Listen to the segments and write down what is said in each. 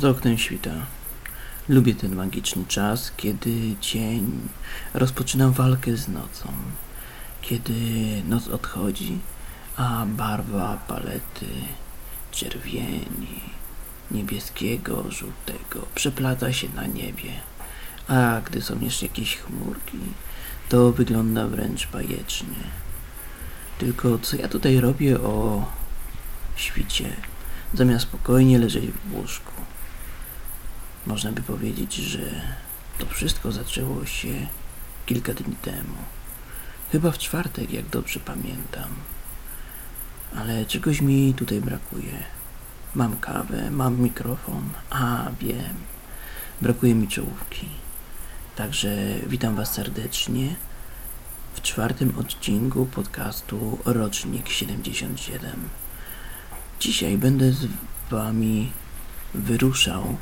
Z oknem świta. Lubię ten magiczny czas, kiedy dzień rozpoczyna walkę z nocą. Kiedy noc odchodzi, a barwa palety czerwieni, niebieskiego, żółtego przeplata się na niebie. A gdy są jeszcze jakieś chmurki, to wygląda wręcz bajecznie. Tylko co ja tutaj robię o świcie, zamiast spokojnie leżeć w łóżku? Można by powiedzieć, że to wszystko zaczęło się kilka dni temu. Chyba w czwartek, jak dobrze pamiętam. Ale czegoś mi tutaj brakuje. Mam kawę, mam mikrofon, a wiem, brakuje mi czołówki. Także witam Was serdecznie w czwartym odcinku podcastu Rocznik 77. Dzisiaj będę z Wami wyruszał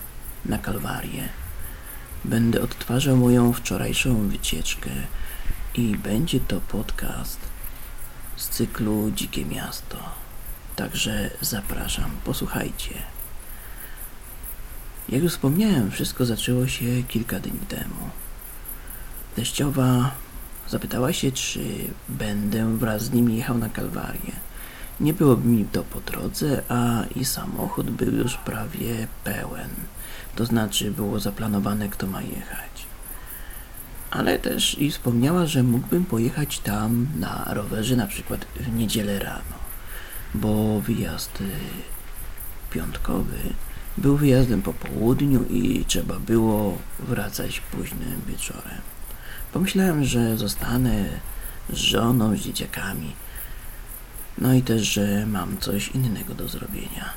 na Kalwarię. Będę odtwarzał moją wczorajszą wycieczkę i będzie to podcast z cyklu Dzikie Miasto. Także zapraszam, posłuchajcie. Jak już wspomniałem, wszystko zaczęło się kilka dni temu. Teściowa zapytała się, czy będę wraz z nim jechał na Kalwarię. Nie byłoby mi to po drodze, a i samochód był już prawie pełen. To znaczy było zaplanowane, kto ma jechać. Ale też i wspomniała, że mógłbym pojechać tam na rowerze na przykład w niedzielę rano, bo wyjazd y, piątkowy był wyjazdem po południu i trzeba było wracać późnym wieczorem. Pomyślałem, że zostanę z żoną, z dzieciakami. No i też, że mam coś innego do zrobienia.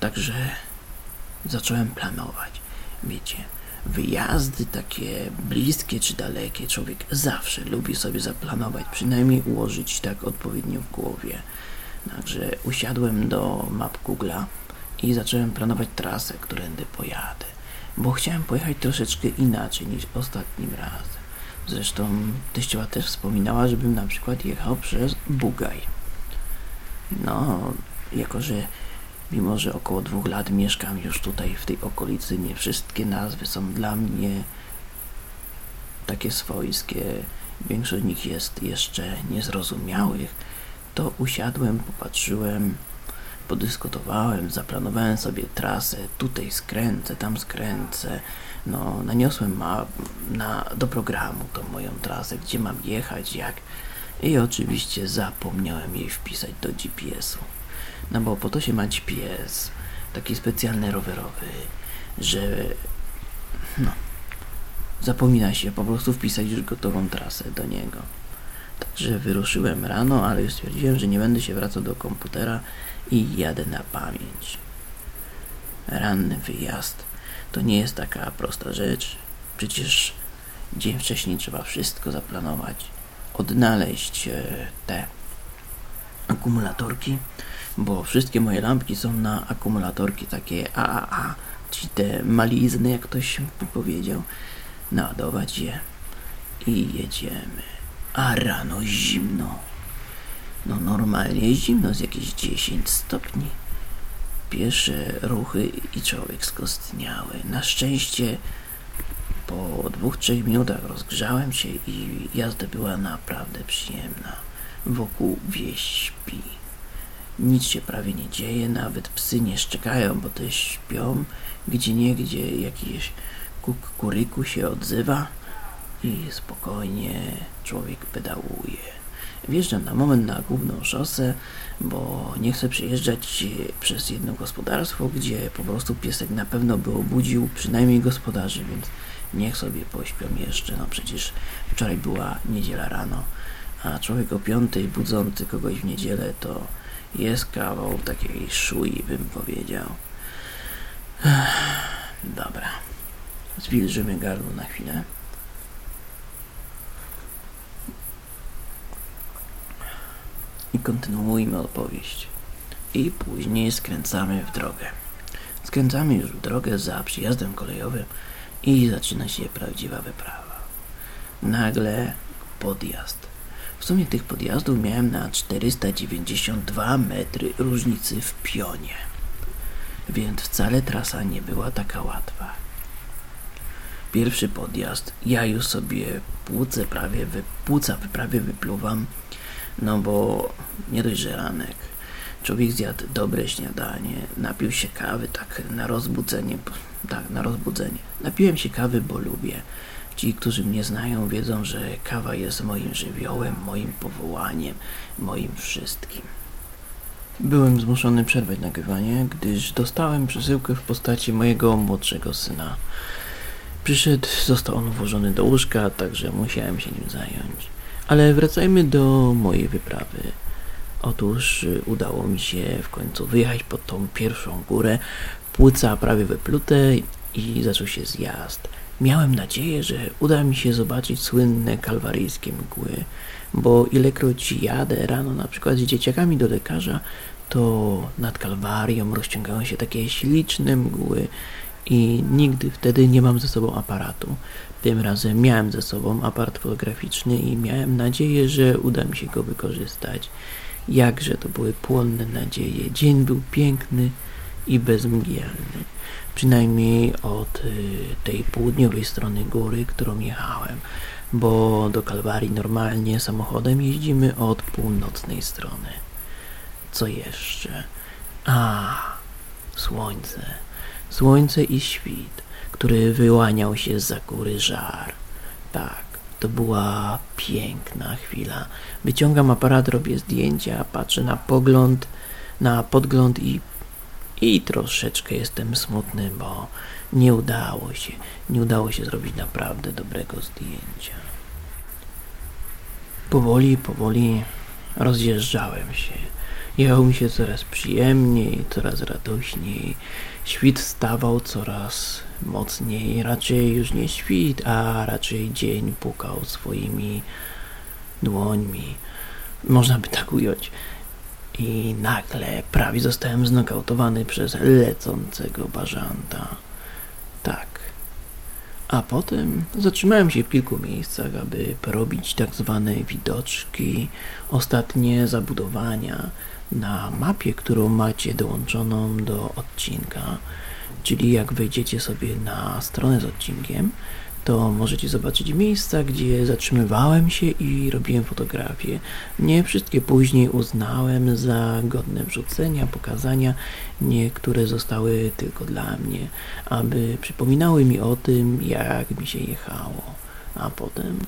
Także zacząłem planować. Wiecie, wyjazdy takie bliskie czy dalekie człowiek zawsze lubi sobie zaplanować, przynajmniej ułożyć tak odpowiednio w głowie. Także usiadłem do map Google'a i zacząłem planować trasę, którędy pojadę, bo chciałem pojechać troszeczkę inaczej niż ostatnim razem. Zresztą teściowa też wspominała, żebym na przykład jechał przez Bugaj. No, jako że Mimo, że około dwóch lat mieszkam już tutaj w tej okolicy, nie wszystkie nazwy są dla mnie takie swojskie. Większość z nich jest jeszcze niezrozumiałych. To usiadłem, popatrzyłem, podyskutowałem, zaplanowałem sobie trasę. Tutaj skręcę, tam skręcę. No, naniosłem ma na, do programu tą moją trasę, gdzie mam jechać, jak. I oczywiście zapomniałem jej wpisać do GPS-u. No bo po to się ma GPS, taki specjalny rowerowy, że no, zapomina się po prostu wpisać już gotową trasę do niego. Także wyruszyłem rano, ale już stwierdziłem, że nie będę się wracał do komputera i jadę na pamięć. Ranny wyjazd to nie jest taka prosta rzecz. Przecież dzień wcześniej trzeba wszystko zaplanować, odnaleźć e, te akumulatorki, bo wszystkie moje lampki są na akumulatorki takie AAA, czyli te malizny, jak ktoś powiedział, naładować je i jedziemy. A rano zimno. No normalnie zimno z jakieś 10 stopni. Pierwsze ruchy i człowiek skostniały. Na szczęście po dwóch, trzech minutach rozgrzałem się i jazda była naprawdę przyjemna. Wokół wieś śpi. Nic się prawie nie dzieje, nawet psy nie szczekają, bo też śpią. Gdzie niegdzie jakiś kukuryku się odzywa i spokojnie człowiek pedałuje. Wjeżdżam na moment na główną szosę, bo nie chcę przejeżdżać przez jedno gospodarstwo, gdzie po prostu piesek na pewno by obudził przynajmniej gospodarzy, więc niech sobie pośpią jeszcze. No przecież wczoraj była niedziela rano, a człowiek o piątej budzący kogoś w niedzielę to jest kawał takiej szui, bym powiedział. Dobra. Zwilżymy gardło na chwilę. I kontynuujmy opowieść. I później skręcamy w drogę. Skręcamy już w drogę za przyjazdem kolejowym i zaczyna się prawdziwa wyprawa. Nagle podjazd w sumie tych podjazdów miałem na 492 metry różnicy w pionie. więc wcale trasa nie była taka łatwa. Pierwszy podjazd, ja już sobie płuce prawie, wy, płuca prawie wypluwam, no bo nie dość, że ranek. Człowiek zjadł dobre śniadanie, napił się kawy tak na rozbudzenie, tak na rozbudzenie. Napiłem się kawy, bo lubię. Ci, którzy mnie znają, wiedzą, że kawa jest moim żywiołem, moim powołaniem, moim wszystkim. Byłem zmuszony przerwać nagrywanie, gdyż dostałem przesyłkę w postaci mojego młodszego syna. Przyszedł, został on włożony do łóżka, także musiałem się nim zająć. Ale wracajmy do mojej wyprawy. Otóż y, udało mi się w końcu wyjechać pod tą pierwszą górę, płuca prawie wyplute i zaczął się zjazd. Miałem nadzieję, że uda mi się zobaczyć słynne kalwaryjskie mgły, bo ilekroć jadę rano na przykład z dzieciakami do lekarza, to nad Kalwarią rozciągają się takie śliczne mgły i nigdy wtedy nie mam ze sobą aparatu. Tym razem miałem ze sobą aparat fotograficzny i miałem nadzieję, że uda mi się go wykorzystać. Jakże to były płonne nadzieje. Dzień był piękny i bezmgielny. Przynajmniej od y, tej południowej strony góry, którą jechałem, bo do Kalwarii normalnie samochodem jeździmy od północnej strony. Co jeszcze? A, słońce. Słońce i świt, który wyłaniał się za góry żar. Tak, to była piękna chwila. Wyciągam aparat, robię zdjęcia, patrzę na pogląd, na podgląd i, i troszeczkę jestem smutny, bo nie udało się, nie udało się zrobić naprawdę dobrego zdjęcia. Powoli, powoli rozjeżdżałem się. Jechało mi się coraz przyjemniej, coraz radośniej. Świt stawał coraz mocniej. Raczej już nie świt, a raczej dzień pukał swoimi dłońmi. Można by tak ująć. I nagle prawie zostałem znokautowany przez lecącego bażanta. Tak. A potem zatrzymałem się w kilku miejscach, aby porobić tak zwane widoczki, ostatnie zabudowania, na mapie, którą macie dołączoną do odcinka, czyli jak wejdziecie sobie na stronę z odcinkiem, to możecie zobaczyć miejsca, gdzie zatrzymywałem się i robiłem fotografie. Nie wszystkie później uznałem za godne wrzucenia, pokazania. Niektóre zostały tylko dla mnie, aby przypominały mi o tym, jak mi się jechało. A potem,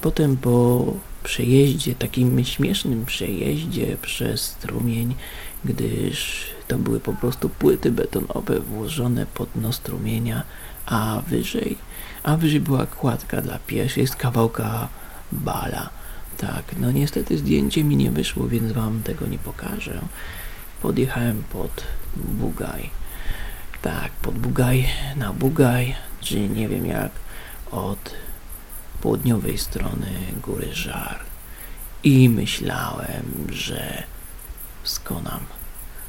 potem po przejeździe, takim śmiesznym przejeździe przez strumień, gdyż to były po prostu płyty betonowe włożone pod dno strumienia, a wyżej, a wyżej była kładka dla pieszych z kawałka bala. Tak, no niestety zdjęcie mi nie wyszło, więc wam tego nie pokażę. Podjechałem pod Bugaj. Tak, pod Bugaj, na Bugaj, czy nie wiem jak, od południowej strony góry Żar i myślałem, że skonam.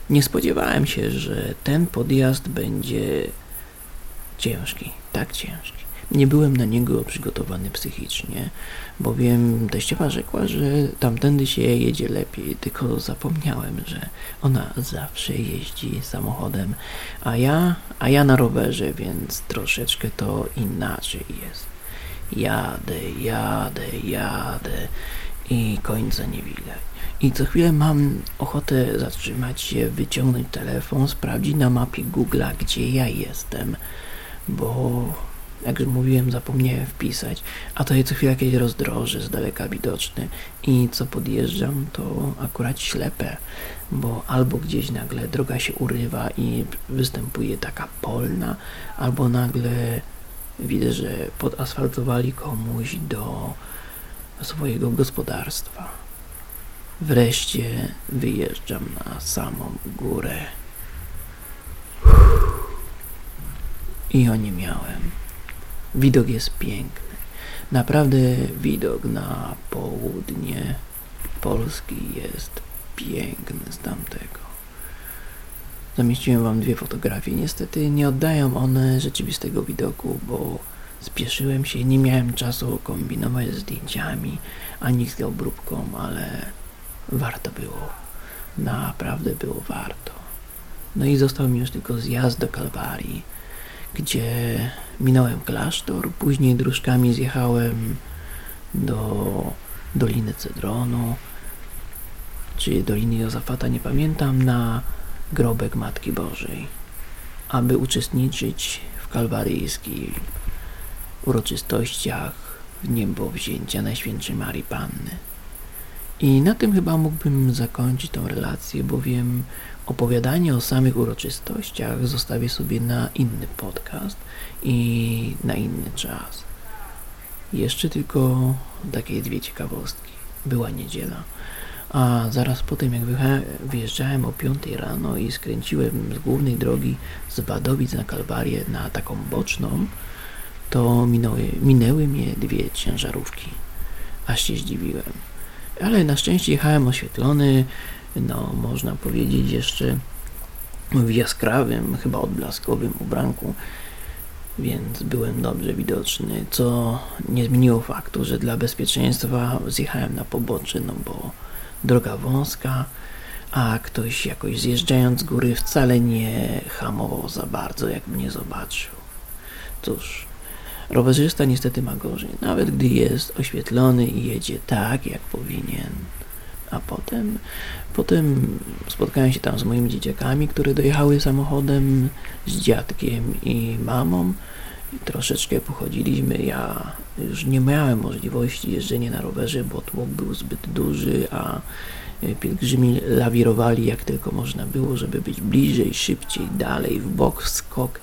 Nie spodziewałem się, że ten podjazd będzie ciężki, tak ciężki. Nie byłem na niego przygotowany psychicznie, bowiem teściowa rzekła, że tamtędy się jedzie lepiej, tylko zapomniałem, że ona zawsze jeździ samochodem, a ja, a ja na rowerze, więc troszeczkę to inaczej jest. Jadę, jadę, jadę i końca nie widać. I co chwilę mam ochotę zatrzymać się, wyciągnąć telefon, sprawdzić na mapie Google'a, gdzie ja jestem, bo jak już mówiłem, zapomniałem wpisać, a to jest co chwilę jakieś rozdroże z daleka widoczne i co podjeżdżam, to akurat ślepe, bo albo gdzieś nagle droga się urywa i występuje taka polna, albo nagle Widzę, że podasfaltowali komuś do swojego gospodarstwa. Wreszcie wyjeżdżam na samą górę. I o nie miałem. Widok jest piękny. Naprawdę widok na południe Polski jest piękny z tamtego. Zamieściłem wam dwie fotografie. Niestety nie oddają one rzeczywistego widoku, bo spieszyłem się, nie miałem czasu kombinować z zdjęciami ani z obróbką, ale warto było. Naprawdę było warto. No i został mi już tylko zjazd do Kalwarii, gdzie minąłem klasztor, później dróżkami zjechałem do Doliny Cedronu, czy Doliny Jozafata, nie pamiętam, na grobek Matki Bożej, aby uczestniczyć w kalwaryjskich uroczystościach w niebo wzięcia Najświętszej Marii Panny. I na tym chyba mógłbym zakończyć tą relację, bowiem opowiadanie o samych uroczystościach zostawię sobie na inny podcast i na inny czas. Jeszcze tylko takie dwie ciekawostki. Była niedziela, a zaraz po tym jak wyjeżdżałem o 5 rano i skręciłem z głównej drogi z Badowic na Kalwarię na taką boczną, to minęły, minęły mnie dwie ciężarówki. Aż się zdziwiłem. Ale na szczęście jechałem oświetlony, no można powiedzieć jeszcze w jaskrawym, chyba odblaskowym ubranku, więc byłem dobrze widoczny, co nie zmieniło faktu, że dla bezpieczeństwa zjechałem na pobocze, no bo droga wąska, a ktoś jakoś zjeżdżając z góry wcale nie hamował za bardzo, jak mnie zobaczył. Cóż, rowerzysta niestety ma gorzej, nawet gdy jest oświetlony i jedzie tak, jak powinien. A potem, potem spotkałem się tam z moimi dzieciakami, które dojechały samochodem z dziadkiem i mamą troszeczkę pochodziliśmy. Ja już nie miałem możliwości jeżdżenia na rowerze, bo tłok był zbyt duży, a pielgrzymi lawirowali jak tylko można było, żeby być bliżej, szybciej, dalej, w bok, w skok,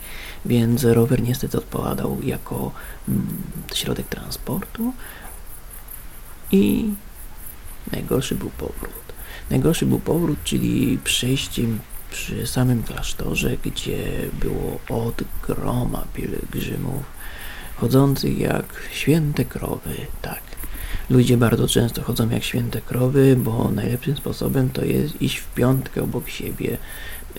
więc rower niestety odpowiadał jako mm, środek transportu i najgorszy był powrót. Najgorszy był powrót, czyli przejściem przy samym klasztorze, gdzie było od groma pielgrzymów, chodzących jak święte krowy, tak. Ludzie bardzo często chodzą jak święte krowy, bo najlepszym sposobem to jest iść w piątkę obok siebie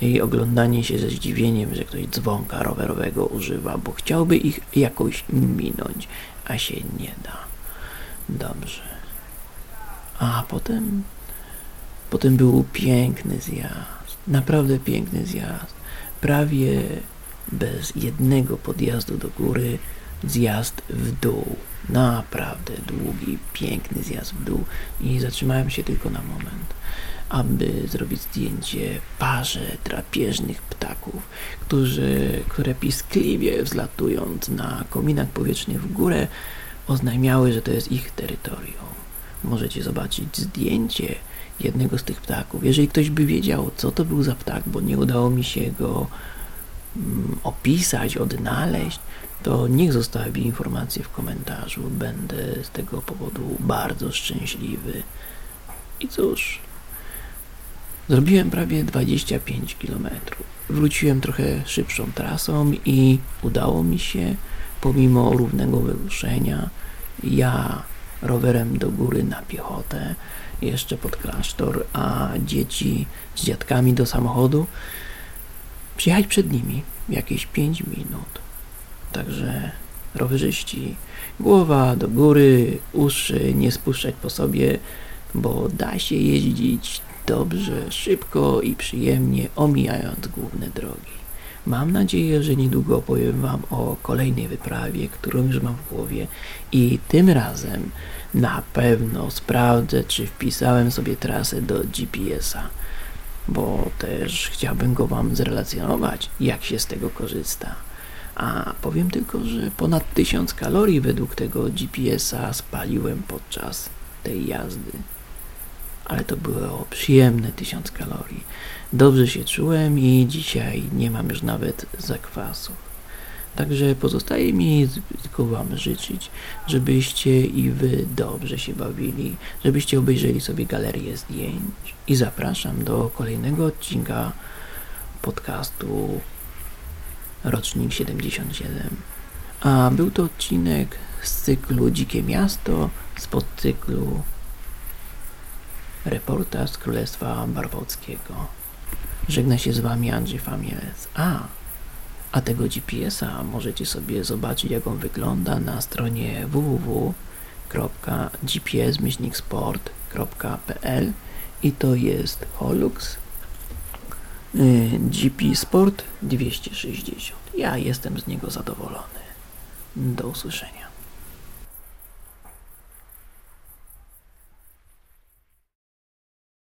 i oglądanie się ze zdziwieniem, że ktoś dzwonka rowerowego używa, bo chciałby ich jakoś minąć, a się nie da. Dobrze. A potem, potem był piękny zjazd Naprawdę piękny zjazd. Prawie bez jednego podjazdu do góry zjazd w dół. Naprawdę długi, piękny zjazd w dół i zatrzymałem się tylko na moment, aby zrobić zdjęcie parze drapieżnych ptaków, którzy, które piskliwie wzlatując na kominach powietrznych w górę oznajmiały, że to jest ich terytorium. Możecie zobaczyć zdjęcie jednego z tych ptaków. Jeżeli ktoś by wiedział, co to był za ptak, bo nie udało mi się go mm, opisać, odnaleźć, to niech zostawi informację w komentarzu. Będę z tego powodu bardzo szczęśliwy. I cóż, zrobiłem prawie 25 km. Wróciłem trochę szybszą trasą i udało mi się, pomimo równego wyruszenia, ja rowerem do góry na piechotę, jeszcze pod klasztor, a dzieci z dziadkami do samochodu, przyjechać przed nimi jakieś 5 minut. Także rowerzyści, głowa do góry, uszy nie spuszczać po sobie, bo da się jeździć dobrze, szybko i przyjemnie, omijając główne drogi. Mam nadzieję, że niedługo opowiem Wam o kolejnej wyprawie, którą już mam w głowie i tym razem na pewno sprawdzę, czy wpisałem sobie trasę do GPS-a, bo też chciałbym go Wam zrelacjonować, jak się z tego korzysta. A powiem tylko, że ponad 1000 kalorii według tego GPS-a spaliłem podczas tej jazdy. Ale to było przyjemne 1000 kalorii. Dobrze się czułem i dzisiaj nie mam już nawet zakwasów. Także pozostaje mi tylko Wam życzyć, żebyście i Wy dobrze się bawili, żebyście obejrzeli sobie galerię zdjęć. I zapraszam do kolejnego odcinka podcastu Rocznik 77. A był to odcinek z cyklu Dzikie Miasto, z podcyklu Reportaż z Królestwa Barwockiego. Żegna się z Wami Andrzej Famielec. A, a tego GPS-a możecie sobie zobaczyć, jak on wygląda na stronie www.gps-sport.pl i to jest Holux Y, GP Sport 260. Ja jestem z niego zadowolony. Do usłyszenia.